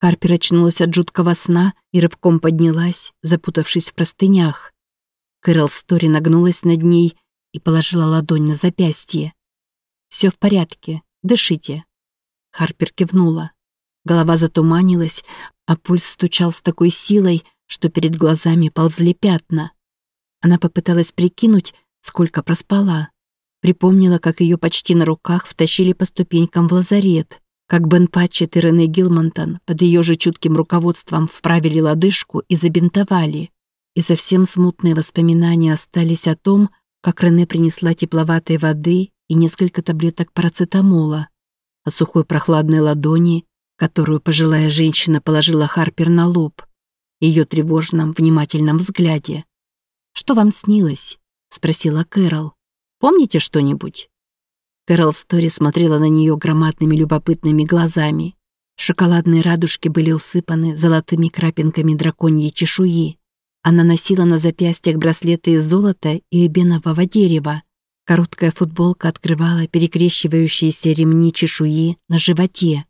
Харпер очнулась от жуткого сна и рывком поднялась, запутавшись в простынях. Кэрол Стори нагнулась над ней и положила ладонь на запястье. «Все в порядке, дышите». Харпер кивнула. Голова затуманилась, а пульс стучал с такой силой, что перед глазами ползли пятна. Она попыталась прикинуть, сколько проспала. Припомнила, как ее почти на руках втащили по ступенькам в лазарет, как Бен Патчет и Рене Гилмонтон под ее же чутким руководством вправили лодыжку и забинтовали. И совсем смутные воспоминания остались о том, как Рене принесла тепловатой воды и несколько таблеток парацетамола, о сухой прохладной ладони, которую пожилая женщина положила Харпер на лоб, ее тревожном, внимательном взгляде. «Что вам снилось?» — спросила Кэрол. «Помните что-нибудь?» Кэрол Стори смотрела на нее громадными любопытными глазами. Шоколадные радужки были усыпаны золотыми крапинками драконьей чешуи. Она носила на запястьях браслеты из золота и эбенового дерева. Короткая футболка открывала перекрещивающиеся ремни чешуи на животе.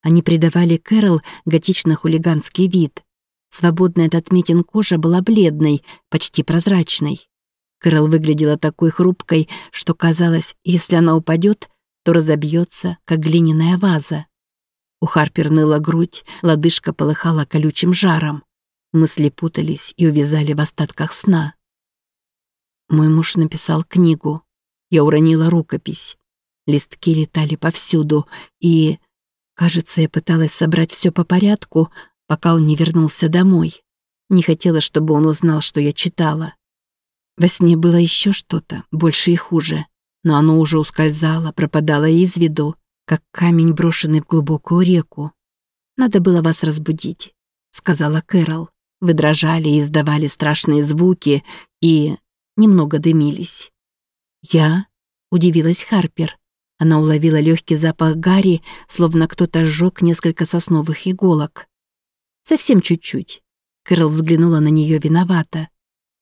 Они придавали Кэрол готично-хулиганский вид. Свободная от отметин кожа была бледной, почти прозрачной. Кэрол выглядела такой хрупкой, что казалось, если она упадет, то разобьется, как глиняная ваза. У Харпер ныла грудь, лодыжка полыхала колючим жаром. Мысли путались и увязали в остатках сна. Мой муж написал книгу. Я уронила рукопись. Листки летали повсюду, и... Кажется, я пыталась собрать все по порядку, пока он не вернулся домой. Не хотела, чтобы он узнал, что я читала. Во сне было еще что-то, больше и хуже, но оно уже ускользало, пропадало из виду, как камень, брошенный в глубокую реку. «Надо было вас разбудить», — сказала Кэрол. Вы дрожали и издавали страшные звуки, и немного дымились. «Я?» — удивилась Харпер. Она уловила легкий запах гари, словно кто-то сжег несколько сосновых иголок. Совсем чуть-чуть. Кэрол взглянула на нее виновато.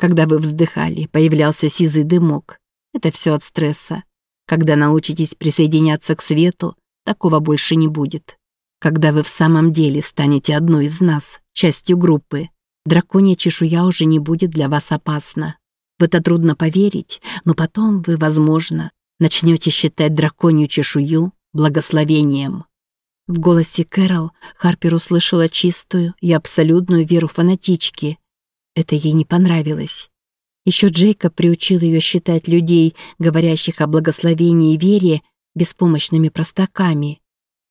Когда вы вздыхали, появлялся сизый дымок. Это все от стресса. Когда научитесь присоединяться к свету, такого больше не будет. Когда вы в самом деле станете одной из нас, частью группы, драконья чешуя уже не будет для вас опасна. В это трудно поверить, но потом вы, возможно, начнете считать драконью чешую благословением. В голосе Кэрол Харпер услышала чистую и абсолютную веру фанатички. Это ей не понравилось. Еще Джейкоб приучил ее считать людей, говорящих о благословении и вере, беспомощными простаками.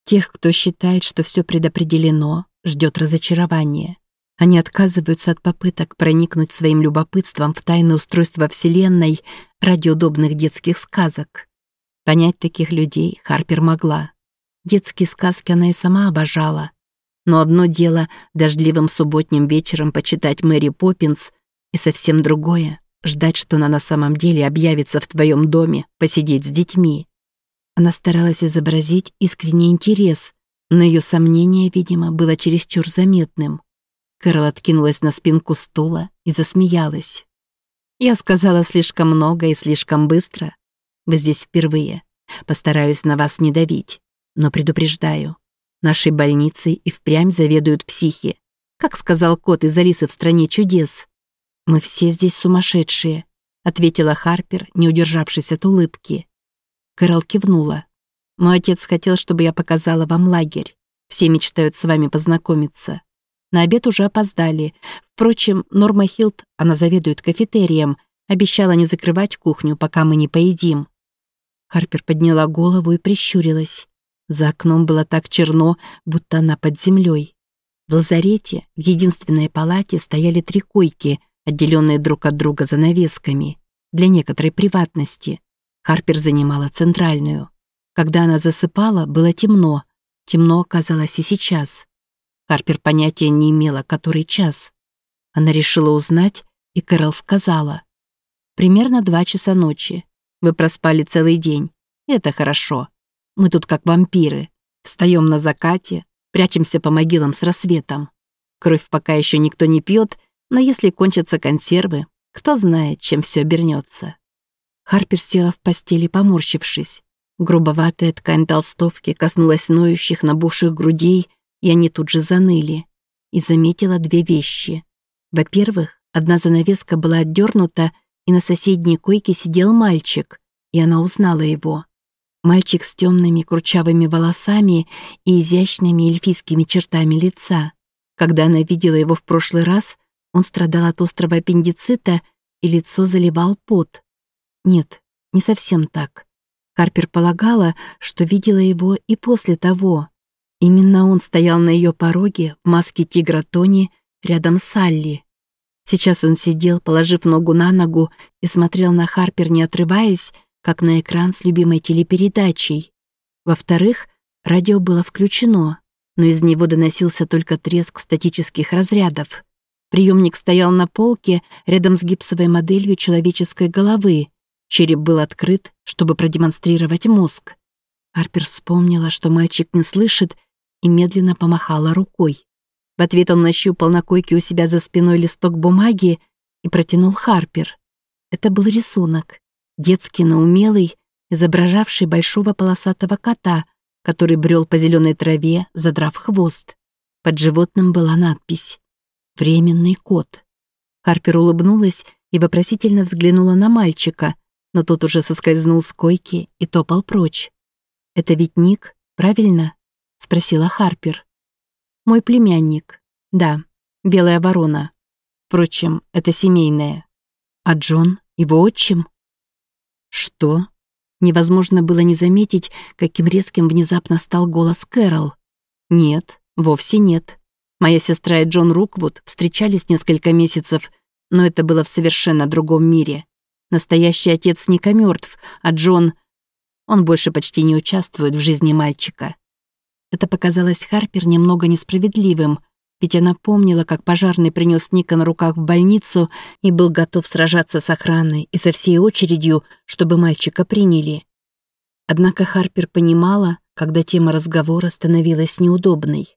Тех, кто считает, что все предопределено, ждет разочарование. Они отказываются от попыток проникнуть своим любопытством в тайное устройство Вселенной ради удобных детских сказок. Понять таких людей Харпер могла. Детские сказки она и сама обожала. Но одно дело дождливым субботним вечером почитать Мэри Поппинс, и совсем другое — ждать, что она на самом деле объявится в твоем доме, посидеть с детьми. Она старалась изобразить искренний интерес, но ее сомнение, видимо, было чересчур заметным. Кэрол откинулась на спинку стула и засмеялась. «Я сказала слишком много и слишком быстро. Вы здесь впервые. Постараюсь на вас не давить. Но предупреждаю, нашей больницей и впрямь заведуют психи. Как сказал кот из Алисы в «Стране чудес». «Мы все здесь сумасшедшие», — ответила Харпер, не удержавшись от улыбки. Кэрол кивнула. «Мой отец хотел, чтобы я показала вам лагерь. Все мечтают с вами познакомиться. На обед уже опоздали. Впрочем, Норма Хилт, она заведует кафетерием, обещала не закрывать кухню, пока мы не поедим. Харпер подняла голову и прищурилась. За окном было так черно, будто она под землей. В лазарете, в единственной палате, стояли три койки, отделенные друг от друга занавесками, для некоторой приватности. Харпер занимала центральную. Когда она засыпала, было темно. Темно оказалось и сейчас. Харпер понятия не имела, который час. Она решила узнать, и Кэрол сказала. «Примерно два часа ночи. Вы проспали целый день. Это хорошо. Мы тут как вампиры. Встаем на закате, прячемся по могилам с рассветом. Кровь пока еще никто не пьет, но если кончатся консервы, кто знает, чем все обернется. Харпер села в постели, поморщившись. Грубоватая ткань толстовки коснулась ноющих, набухших грудей, и они тут же заныли. И заметила две вещи. Во-первых, одна занавеска была отдернута, и на соседней койке сидел мальчик, и она узнала его. Мальчик с темными кручавыми волосами и изящными эльфийскими чертами лица. Когда она видела его в прошлый раз, он страдал от острого аппендицита, и лицо заливал пот. Нет, не совсем так. Карпер полагала, что видела его и после того. Именно он стоял на ее пороге в маске тигра Тони рядом с Алли. Сейчас он сидел, положив ногу на ногу, и смотрел на Харпер, не отрываясь, как на экран с любимой телепередачей. Во-вторых, радио было включено, но из него доносился только треск статических разрядов. Приемник стоял на полке рядом с гипсовой моделью человеческой головы. Череп был открыт, чтобы продемонстрировать мозг. Харпер вспомнила, что мальчик не слышит, и медленно помахала рукой. В ответ он нащупал на койке у себя за спиной листок бумаги и протянул Харпер. Это был рисунок детский, но умелый, изображавший большого полосатого кота, который брел по зеленой траве, задрав хвост. Под животным была надпись «Временный кот». Харпер улыбнулась и вопросительно взглянула на мальчика, но тот уже соскользнул с койки и топал прочь. «Это ведь Ник, правильно?» — спросила Харпер. «Мой племянник. Да, белая ворона. Впрочем, это семейное. А Джон, его отчим?» «Что?» Невозможно было не заметить, каким резким внезапно стал голос Кэрол. «Нет, вовсе нет. Моя сестра и Джон Руквуд встречались несколько месяцев, но это было в совершенно другом мире. Настоящий отец Ника мертв, а Джон... Он больше почти не участвует в жизни мальчика». Это показалось Харпер немного несправедливым, ведь она помнила, как пожарный принес Ника на руках в больницу и был готов сражаться с охраной и со всей очередью, чтобы мальчика приняли. Однако Харпер понимала, когда тема разговора становилась неудобной.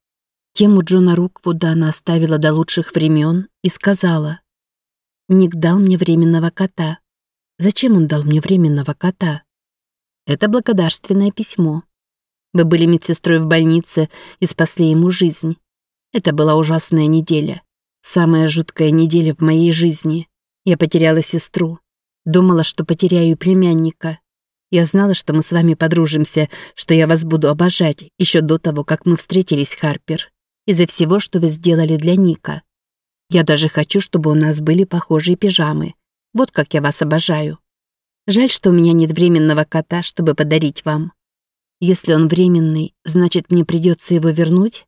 Тему Джона Руквуда она оставила до лучших времен и сказала. «Ник дал мне временного кота. Зачем он дал мне временного кота?» «Это благодарственное письмо. Вы были медсестрой в больнице и спасли ему жизнь. Это была ужасная неделя. Самая жуткая неделя в моей жизни. Я потеряла сестру. Думала, что потеряю племянника. Я знала, что мы с вами подружимся, что я вас буду обожать еще до того, как мы встретились, Харпер. Из-за всего, что вы сделали для Ника. Я даже хочу, чтобы у нас были похожие пижамы. Вот как я вас обожаю. Жаль, что у меня нет временного кота, чтобы подарить вам. Если он временный, значит, мне придется его вернуть?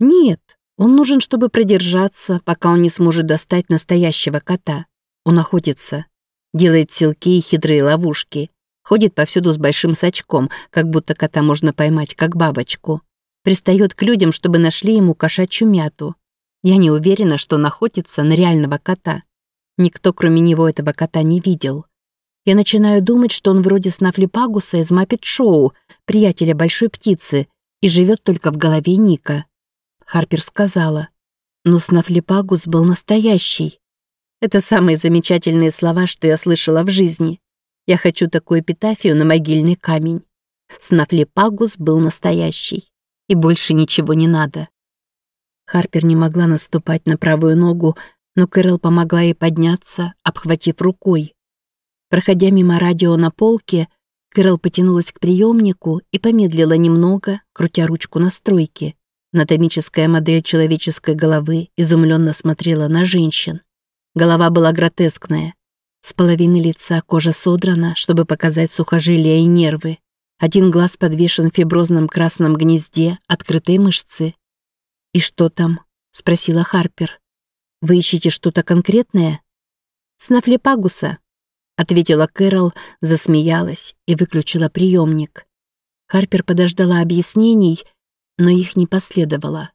Нет, он нужен, чтобы продержаться, пока он не сможет достать настоящего кота. Он охотится, делает силки и хитрые ловушки, ходит повсюду с большим сачком, как будто кота можно поймать, как бабочку. Пристает к людям, чтобы нашли ему кошачью мяту. Я не уверена, что он охотится на реального кота. Никто, кроме него, этого кота не видел. Я начинаю думать, что он вроде Снафлипагуса из Маппет Шоу, приятеля большой птицы, и живет только в голове Ника. Харпер сказала. Но Снафлипагус был настоящий. Это самые замечательные слова, что я слышала в жизни. Я хочу такую эпитафию на могильный камень. Снафлипагус был настоящий. И больше ничего не надо. Харпер не могла наступать на правую ногу, но Кэрол помогла ей подняться, обхватив рукой. Проходя мимо радио на полке, Кэрол потянулась к приемнику и помедлила немного, крутя ручку настройки. Анатомическая модель человеческой головы изумленно смотрела на женщин. Голова была гротескная. С половины лица кожа содрана, чтобы показать сухожилия и нервы. Один глаз подвешен в фиброзном красном гнезде открытой мышцы. «И что там?» — спросила Харпер. «Вы ищете что-то конкретное?» «Снафлепагуса», — ответила Кэрол, засмеялась и выключила приемник. Харпер подождала объяснений, но их не последовало.